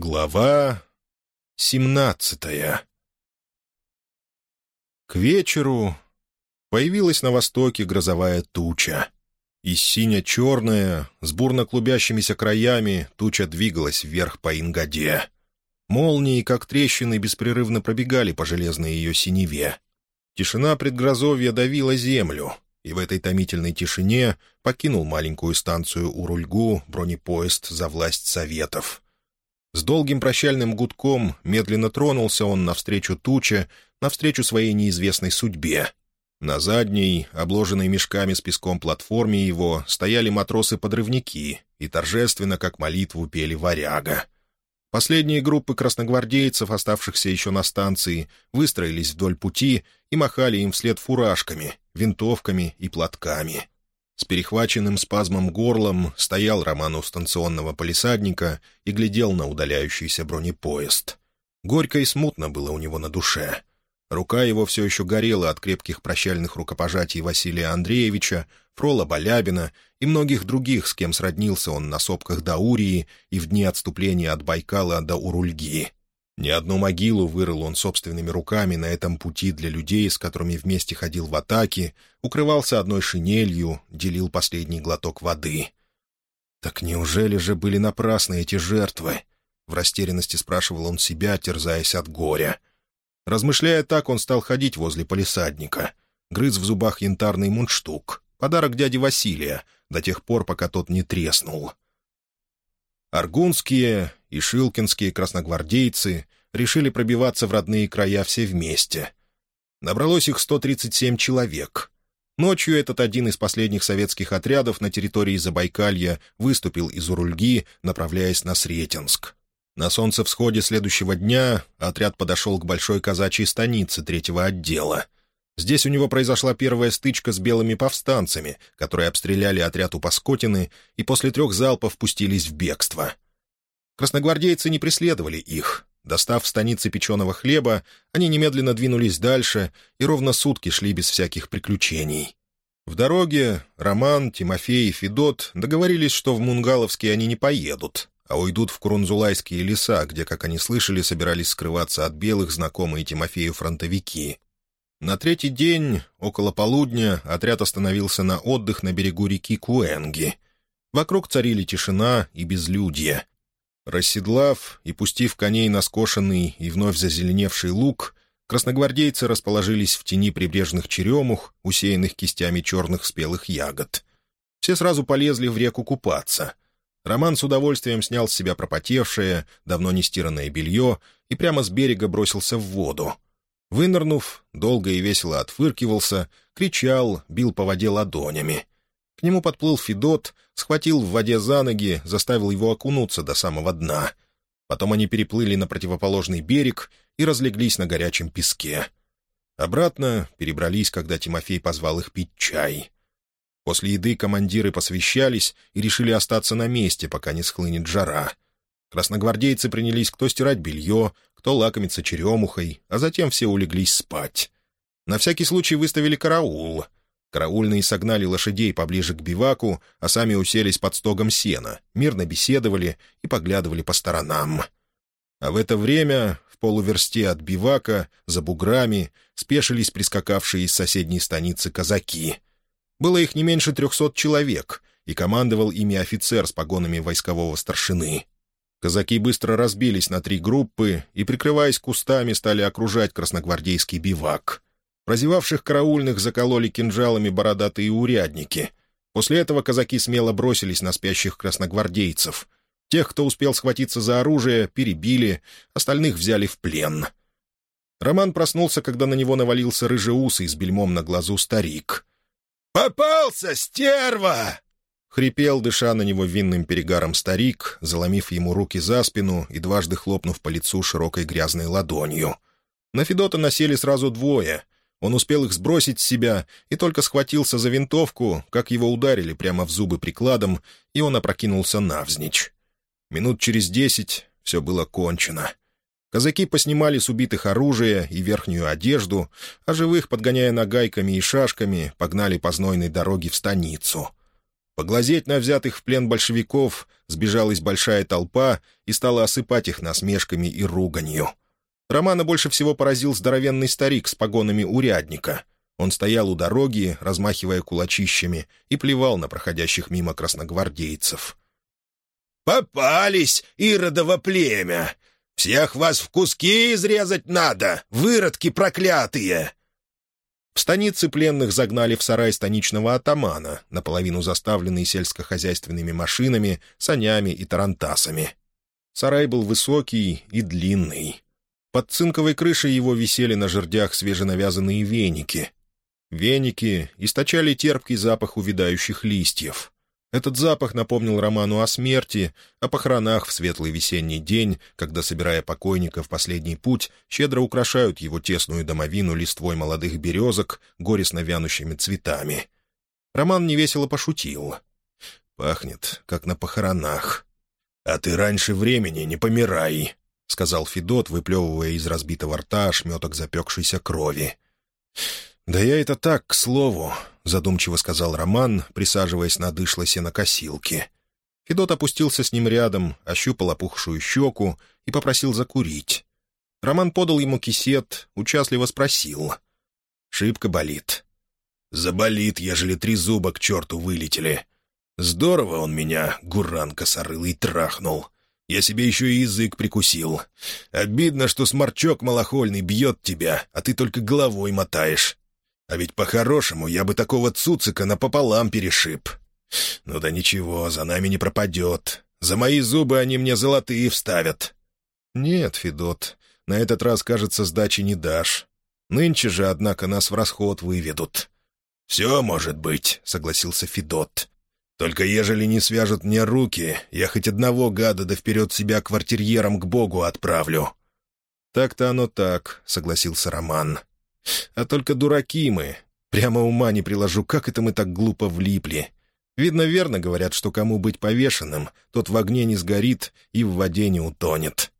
Глава семнадцатая К вечеру появилась на востоке грозовая туча. И синя-черная, с бурно клубящимися краями, туча двигалась вверх по Ингаде. Молнии, как трещины, беспрерывно пробегали по железной ее синеве. Тишина предгрозовья давила землю, и в этой томительной тишине покинул маленькую станцию Урульгу бронепоезд за власть Советов — с долгим прощальным гудком медленно тронулся он навстречу туче, навстречу своей неизвестной судьбе. На задней, обложенной мешками с песком платформе его, стояли матросы-подрывники и торжественно, как молитву, пели «Варяга». Последние группы красногвардейцев, оставшихся еще на станции, выстроились вдоль пути и махали им вслед фуражками, винтовками и платками. С перехваченным спазмом горлом стоял Роман у станционного полисадника и глядел на удаляющийся бронепоезд. Горько и смутно было у него на душе. Рука его все еще горела от крепких прощальных рукопожатий Василия Андреевича, Фрола Балябина и многих других, с кем сроднился он на сопках Даурии и в дни отступления от Байкала до Урульги. Ни одну могилу вырыл он собственными руками на этом пути для людей, с которыми вместе ходил в атаке, укрывался одной шинелью, делил последний глоток воды. «Так неужели же были напрасны эти жертвы?» В растерянности спрашивал он себя, терзаясь от горя. Размышляя так, он стал ходить возле полисадника. Грыз в зубах янтарный мундштук. Подарок дяди Василия, до тех пор, пока тот не треснул. Аргунские и шилкинские красногвардейцы решили пробиваться в родные края все вместе. Набралось их 137 человек. Ночью этот один из последних советских отрядов на территории Забайкалья выступил из Урульги, направляясь на Сретенск. На солнцевсходе следующего дня отряд подошел к большой казачьей станице третьего отдела. Здесь у него произошла первая стычка с белыми повстанцами, которые обстреляли отряд у Паскотины и после трех залпов пустились в бегство — Красногвардейцы не преследовали их. Достав в станице печеного хлеба, они немедленно двинулись дальше и ровно сутки шли без всяких приключений. В дороге Роман, Тимофей и Федот договорились, что в Мунгаловский они не поедут, а уйдут в Курунзулайские леса, где, как они слышали, собирались скрываться от белых знакомые Тимофею фронтовики. На третий день, около полудня, отряд остановился на отдых на берегу реки Куэнги. Вокруг царили тишина и безлюдье. Расседлав и пустив коней на скошенный и вновь зазеленевший луг, красногвардейцы расположились в тени прибрежных черемух, усеянных кистями черных спелых ягод. Все сразу полезли в реку купаться. Роман с удовольствием снял с себя пропотевшее, давно не стиранное белье и прямо с берега бросился в воду. Вынырнув, долго и весело отфыркивался, кричал, бил по воде ладонями — к нему подплыл Федот, схватил в воде за ноги, заставил его окунуться до самого дна. Потом они переплыли на противоположный берег и разлеглись на горячем песке. Обратно перебрались, когда Тимофей позвал их пить чай. После еды командиры посвящались и решили остаться на месте, пока не схлынет жара. Красногвардейцы принялись кто стирать белье, кто лакомиться черемухой, а затем все улеглись спать. На всякий случай выставили караул — Караульные согнали лошадей поближе к биваку, а сами уселись под стогом сена, мирно беседовали и поглядывали по сторонам. А в это время в полуверсте от бивака, за буграми, спешились прискакавшие из соседней станицы казаки. Было их не меньше трехсот человек, и командовал ими офицер с погонами войскового старшины. Казаки быстро разбились на три группы и, прикрываясь кустами, стали окружать красногвардейский бивак — Прозевавших караульных закололи кинжалами бородатые урядники. После этого казаки смело бросились на спящих красногвардейцев. Тех, кто успел схватиться за оружие, перебили, остальных взяли в плен. Роман проснулся, когда на него навалился рыжеусый с бельмом на глазу старик. «Попался, стерва!» Хрипел, дыша на него винным перегаром старик, заломив ему руки за спину и дважды хлопнув по лицу широкой грязной ладонью. На Федота насели сразу двое — он успел их сбросить с себя и только схватился за винтовку, как его ударили прямо в зубы прикладом, и он опрокинулся навзничь. Минут через десять все было кончено. Казаки поснимали с убитых оружие и верхнюю одежду, а живых, подгоняя нагайками и шашками, погнали по знойной дороге в станицу. Поглазеть на взятых в плен большевиков сбежалась большая толпа и стала осыпать их насмешками и руганью. Романа больше всего поразил здоровенный старик с погонами урядника. Он стоял у дороги, размахивая кулачищами, и плевал на проходящих мимо красногвардейцев. «Попались, иродово племя! Всех вас в куски изрезать надо, выродки проклятые!» В станице пленных загнали в сарай станичного атамана, наполовину заставленный сельскохозяйственными машинами, санями и тарантасами. Сарай был высокий и длинный. Под цинковой крышей его висели на жердях свеженавязанные веники. Веники источали терпкий запах увядающих листьев. Этот запах напомнил Роману о смерти, о похоронах в светлый весенний день, когда, собирая покойника в последний путь, щедро украшают его тесную домовину листвой молодых березок, горестно вянущими цветами. Роман невесело пошутил. «Пахнет, как на похоронах. А ты раньше времени не помирай», — сказал Федот, выплевывая из разбитого рта ошметок запекшейся крови. «Да я это так, к слову», — задумчиво сказал Роман, присаживаясь на дышло сенокосилки. Федот опустился с ним рядом, ощупал опухшую щеку и попросил закурить. Роман подал ему кисет, участливо спросил. «Шибко болит». «Заболит, ежели три зуба к черту вылетели. Здорово он меня, гуран косорылый, трахнул. Я себе еще и язык прикусил. Обидно, что сморчок малохольный бьет тебя, а ты только головой мотаешь. А ведь по-хорошему я бы такого цуцика напополам перешиб. Ну да ничего, за нами не пропадет. За мои зубы они мне золотые вставят. Нет, Федот, на этот раз, кажется, сдачи не дашь. Нынче же, однако, нас в расход выведут. «Все может быть», — согласился Федот. «Только ежели не свяжут мне руки, я хоть одного гада да вперед себя квартирьером к Богу отправлю». «Так-то оно так», — согласился Роман. А только дураки мы. Прямо ума не приложу, как это мы так глупо влипли. Видно, верно говорят, что кому быть повешенным, тот в огне не сгорит и в воде не утонет.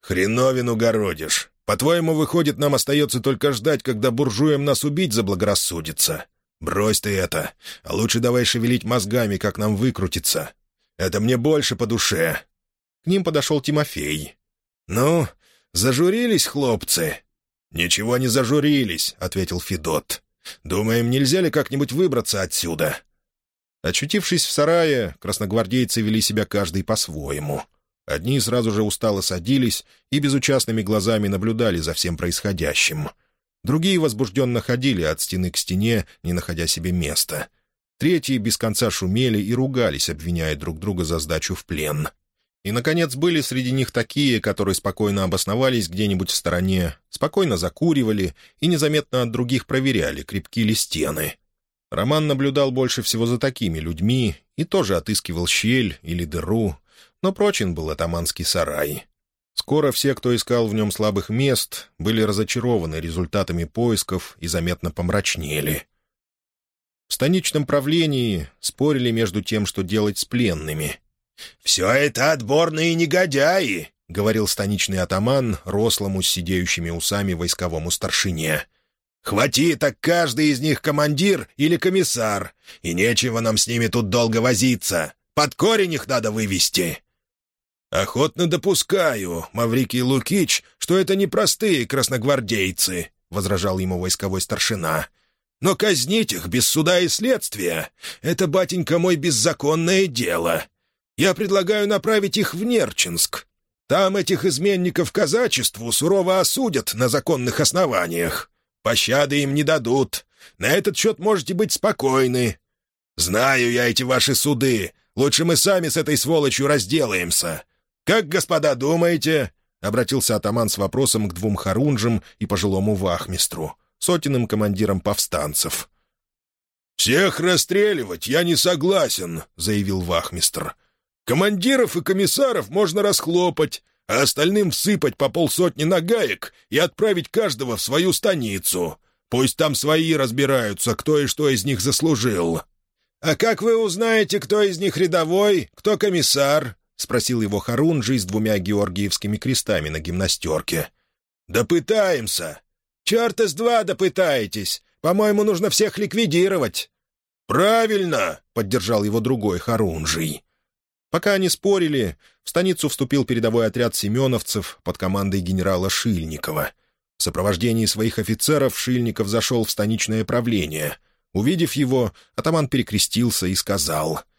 «Хреновину городишь. По-твоему, выходит, нам остается только ждать, когда буржуям нас убить заблагорассудится? Брось ты это, а лучше давай шевелить мозгами, как нам выкрутиться. Это мне больше по душе». К ним подошел Тимофей. «Ну, зажурились, хлопцы?» «Ничего не зажурились», — ответил Федот. «Думаем, нельзя ли как-нибудь выбраться отсюда?» Очутившись в сарае, красногвардейцы вели себя каждый по-своему. Одни сразу же устало садились и безучастными глазами наблюдали за всем происходящим. Другие возбужденно ходили от стены к стене, не находя себе места. Третьи без конца шумели и ругались, обвиняя друг друга за сдачу в плен. И, наконец, были среди них такие, которые спокойно обосновались где-нибудь в стороне, спокойно закуривали и незаметно от других проверяли, крепки ли стены. Роман наблюдал больше всего за такими людьми и тоже отыскивал щель или дыру, но прочен был атаманский сарай. Скоро все, кто искал в нем слабых мест, были разочарованы результатами поисков и заметно помрачнели. В станичном правлении спорили между тем, что делать с пленными — «Все это отборные негодяи», — говорил станичный атаман рослому с сидеющими усами войсковому старшине. «Хвати, так каждый из них командир или комиссар, и нечего нам с ними тут долго возиться. Под корень их надо вывести». «Охотно допускаю, Маврикий Лукич, что это не простые красногвардейцы», — возражал ему войсковой старшина. «Но казнить их без суда и следствия — это, батенька мой, беззаконное дело. Я предлагаю направить их в Нерчинск. Там этих изменников казачеству сурово осудят на законных основаниях. Пощады им не дадут. На этот счет можете быть спокойны. Знаю я эти ваши суды. Лучше мы сами с этой сволочью разделаемся. Как, господа, думаете?» — обратился атаман с вопросом к двум хорунжам и пожилому вахмистру, сотенным командиром повстанцев. «Всех расстреливать я не согласен», — заявил вахмистр. Командиров и комиссаров можно расхлопать, а остальным всыпать по полсотни нагаек и отправить каждого в свою станицу. Пусть там свои разбираются, кто и что из них заслужил». «А как вы узнаете, кто из них рядовой, кто комиссар?» — спросил его Харунжий с двумя георгиевскими крестами на гимнастерке. «Допытаемся. Черт из два допытаетесь. По-моему, нужно всех ликвидировать». «Правильно!» — поддержал его другой Харунжий. Пока они спорили, в станицу вступил передовой отряд семеновцев под командой генерала Шильникова. В сопровождении своих офицеров Шильников зашел в станичное правление. Увидев его, атаман перекрестился и сказал —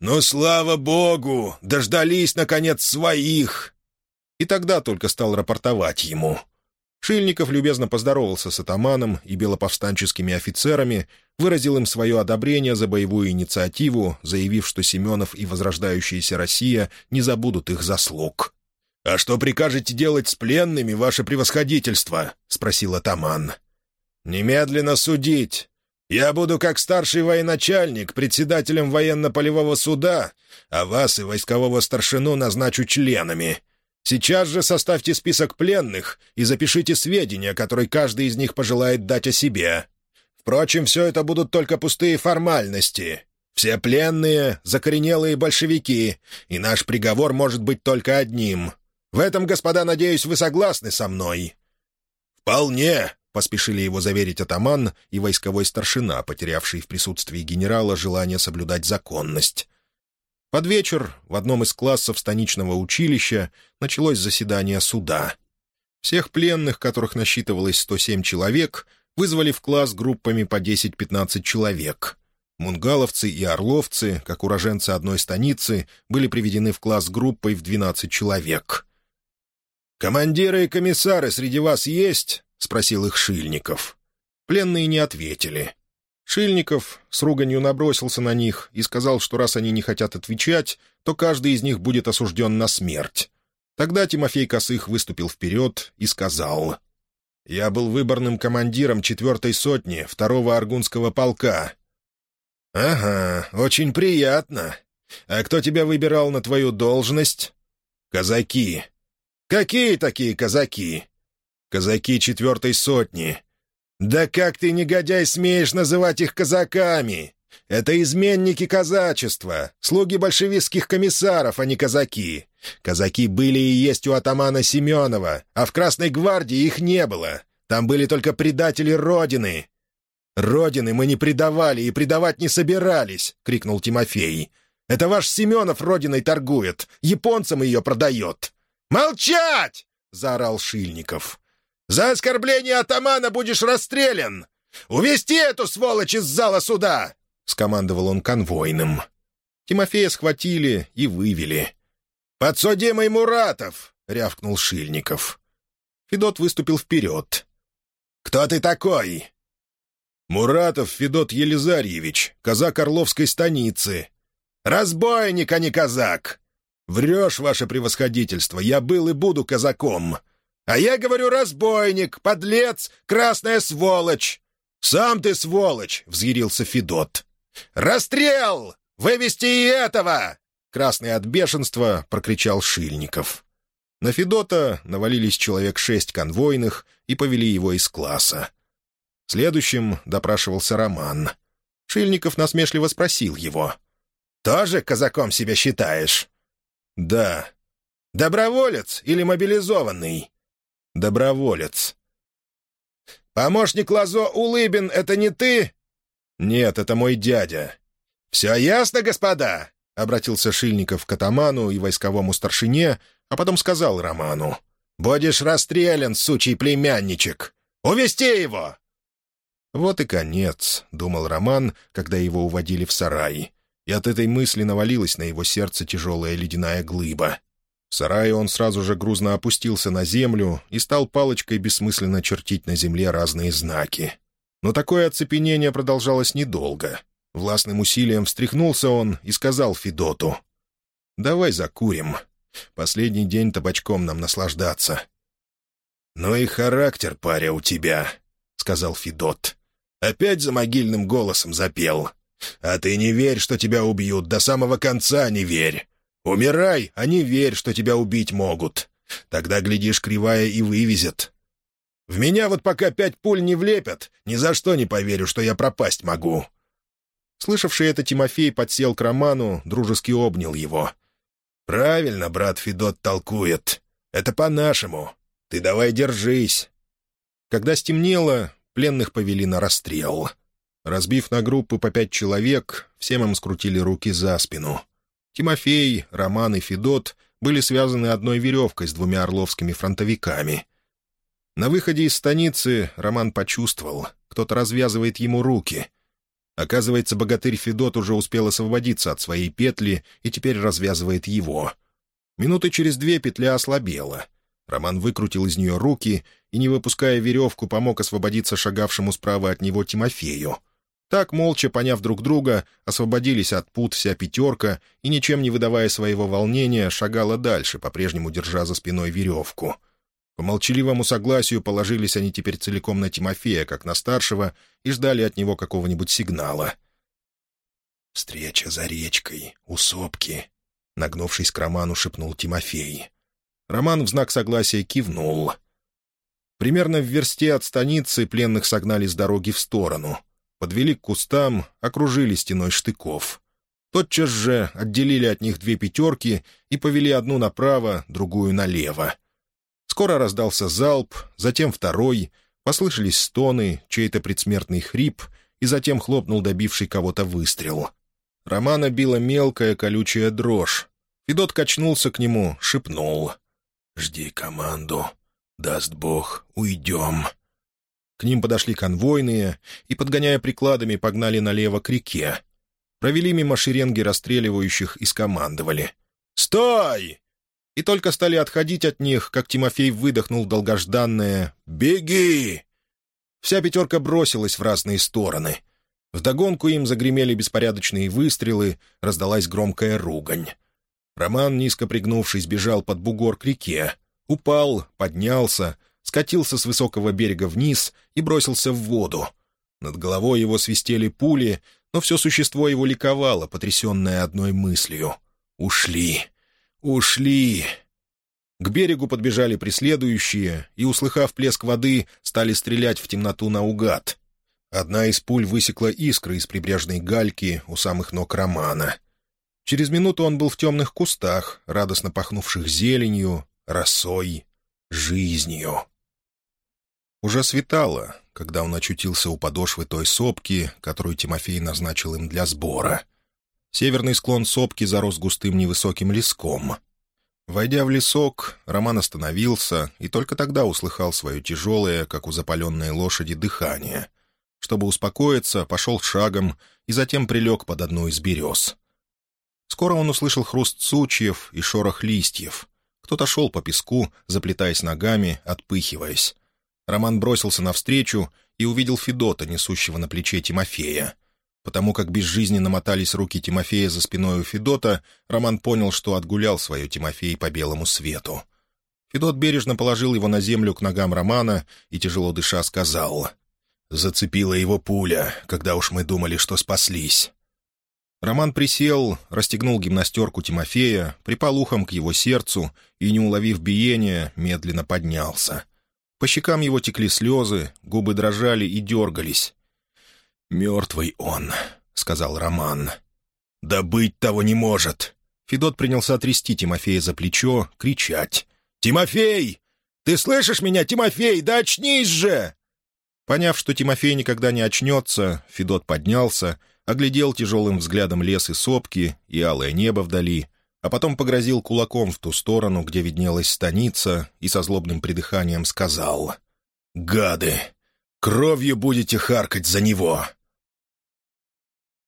«Ну, слава богу! Дождались, наконец, своих!» И тогда только стал рапортовать ему. Шильников любезно поздоровался с атаманом и белоповстанческими офицерами, выразил им свое одобрение за боевую инициативу, заявив, что Семенов и возрождающаяся Россия не забудут их заслуг. «А что прикажете делать с пленными, ваше превосходительство?» — спросил атаман. «Немедленно судить. Я буду как старший военачальник, председателем военно-полевого суда, а вас и войскового старшину назначу членами. Сейчас же составьте список пленных и запишите сведения, которые каждый из них пожелает дать о себе. Впрочем, все это будут только пустые формальности. Все пленные — закоренелые большевики, и наш приговор может быть только одним. В этом, господа, надеюсь, вы согласны со мной?» «Вполне», — поспешили его заверить атаман и войсковой старшина, потерявший в присутствии генерала желание соблюдать законность. Под вечер в одном из классов станичного училища началось заседание суда. Всех пленных, которых насчитывалось 107 человек, вызвали в класс группами по 10-15 человек. Мунгаловцы и орловцы, как уроженцы одной станицы, были приведены в класс группой в 12 человек. «Командиры и комиссары среди вас есть?» — спросил их Шильников. Пленные не ответили. Шильников с руганью набросился на них и сказал, что раз они не хотят отвечать, то каждый из них будет осужден на смерть. Тогда Тимофей Косых выступил вперед и сказал, «Я был выборным командиром четвертой сотни второго Аргунского полка». «Ага, очень приятно. А кто тебя выбирал на твою должность?» «Казаки». «Какие такие казаки?» казаки четвертой сотни. Да как ты, негодяй, смеешь называть их казаками? Это изменники казачества, слуги большевистских комиссаров, а не казаки. Казаки были и есть у атамана Семенова, а в Красной гвардии их не было. Там были только предатели Родины. «Родины мы не предавали и предавать не собирались!» — крикнул Тимофей. «Это ваш Семенов Родиной торгует, японцам ее продает!» «Молчать!» — заорал Шильников. За оскорбление атамана будешь расстрелян! Увести эту сволочь из зала суда!» — скомандовал он конвойным. Тимофея схватили и вывели. «Подсудимый Муратов!» — рявкнул Шильников. Федот выступил вперед. «Кто ты такой?» «Муратов Федот Елизарьевич, казак Орловской станицы». «Разбойник, а не казак!» «Врешь, ваше превосходительство, я был и буду казаком. А я говорю разбойник, подлец, красная сволочь. Сам ты сволочь, — взъярился Федот. Расстрел! Вывести и этого! Красный от бешенства прокричал Шильников. На Федота навалились человек шесть конвойных и повели его из класса. Следующим допрашивался Роман. Шильников насмешливо спросил его. «Тоже казаком себя считаешь?» «Да». «Доброволец или мобилизованный?» Доброволец. «Помощник Лазо Улыбин — это не ты?» «Нет, это мой дядя». «Все ясно, господа?» — обратился Шильников к атаману и войсковому старшине, а потом сказал Роману. «Будешь расстрелян, сучий племянничек! Увести его!» «Вот и конец», — думал Роман, когда его уводили в сарай, и от этой мысли навалилась на его сердце тяжелая ледяная глыба. В сарае он сразу же грузно опустился на землю и стал палочкой бессмысленно чертить на земле разные знаки. Но такое оцепенение продолжалось недолго. Властным усилием встряхнулся он и сказал Федоту. «Давай закурим. Последний день табачком нам наслаждаться». «Ну и характер, паря, у тебя», — сказал Федот. Опять за могильным голосом запел. «А ты не верь, что тебя убьют, до самого конца не верь. Умирай, а не верь, что тебя убить могут. Тогда, глядишь, кривая и вывезет. В меня вот пока пять пуль не влепят, ни за что не поверю, что я пропасть могу». Слышавший это Тимофей подсел к Роману, дружески обнял его. «Правильно, брат Федот толкует. Это по-нашему. Ты давай держись». Когда стемнело, пленных повели на расстрел. Разбив на группы по пять человек, всем им скрутили руки за спину. Тимофей, Роман и Федот были связаны одной веревкой с двумя орловскими фронтовиками. На выходе из станицы Роман почувствовал, кто-то развязывает ему руки. Оказывается, богатырь Федот уже успел освободиться от своей петли и теперь развязывает его. Минуты через две петля ослабела. Роман выкрутил из нее руки и, не выпуская веревку, помог освободиться шагавшему справа от него Тимофею — так, молча поняв друг друга, освободились от пут вся пятерка и, ничем не выдавая своего волнения, шагала дальше, по-прежнему держа за спиной веревку. По молчаливому согласию положились они теперь целиком на Тимофея, как на старшего, и ждали от него какого-нибудь сигнала. «Встреча за речкой, у сопки», — нагнувшись к Роману, шепнул Тимофей. Роман в знак согласия кивнул. Примерно в версте от станицы пленных согнали с дороги в сторону — подвели к кустам, окружили стеной штыков. Тотчас же отделили от них две пятерки и повели одну направо, другую налево. Скоро раздался залп, затем второй, послышались стоны, чей-то предсмертный хрип, и затем хлопнул добивший кого-то выстрел. Романа била мелкая колючая дрожь. Федот качнулся к нему, шепнул. «Жди команду. Даст Бог, уйдем». К ним подошли конвойные и, подгоняя прикладами, погнали налево к реке. Провели мимо шеренги расстреливающих и скомандовали. «Стой!» И только стали отходить от них, как Тимофей выдохнул долгожданное «Беги!». Вся пятерка бросилась в разные стороны. Вдогонку им загремели беспорядочные выстрелы, раздалась громкая ругань. Роман, низко пригнувшись, бежал под бугор к реке. Упал, поднялся, скатился с высокого берега вниз и бросился в воду. Над головой его свистели пули, но все существо его ликовало, потрясенное одной мыслью. «Ушли! Ушли!» К берегу подбежали преследующие и, услыхав плеск воды, стали стрелять в темноту наугад. Одна из пуль высекла искры из прибрежной гальки у самых ног Романа. Через минуту он был в темных кустах, радостно пахнувших зеленью, росой, жизнью. Уже светало, когда он очутился у подошвы той сопки, которую Тимофей назначил им для сбора. Северный склон сопки зарос густым невысоким леском. Войдя в лесок, Роман остановился и только тогда услыхал свое тяжелое, как у запаленной лошади, дыхание. Чтобы успокоиться, пошел шагом и затем прилег под одну из берез. Скоро он услышал хруст сучьев и шорох листьев. Кто-то шел по песку, заплетаясь ногами, отпыхиваясь. Роман бросился навстречу и увидел Федота, несущего на плече Тимофея. Потому как безжизненно мотались руки Тимофея за спиной у Федота, Роман понял, что отгулял свое Тимофей по белому свету. Федот бережно положил его на землю к ногам Романа и, тяжело дыша, сказал «Зацепила его пуля, когда уж мы думали, что спаслись». Роман присел, расстегнул гимнастерку Тимофея, припал ухом к его сердцу и, не уловив биения, медленно поднялся — по щекам его текли слезы, губы дрожали и дергались. «Мертвый он», — сказал Роман. «Да быть того не может!» Федот принялся трясти Тимофея за плечо, кричать. «Тимофей! Ты слышишь меня, Тимофей? Да очнись же!» Поняв, что Тимофей никогда не очнется, Федот поднялся, оглядел тяжелым взглядом лес и сопки и алое небо вдали, а потом погрозил кулаком в ту сторону, где виднелась станица, и со злобным придыханием сказал «Гады! Кровью будете харкать за него!»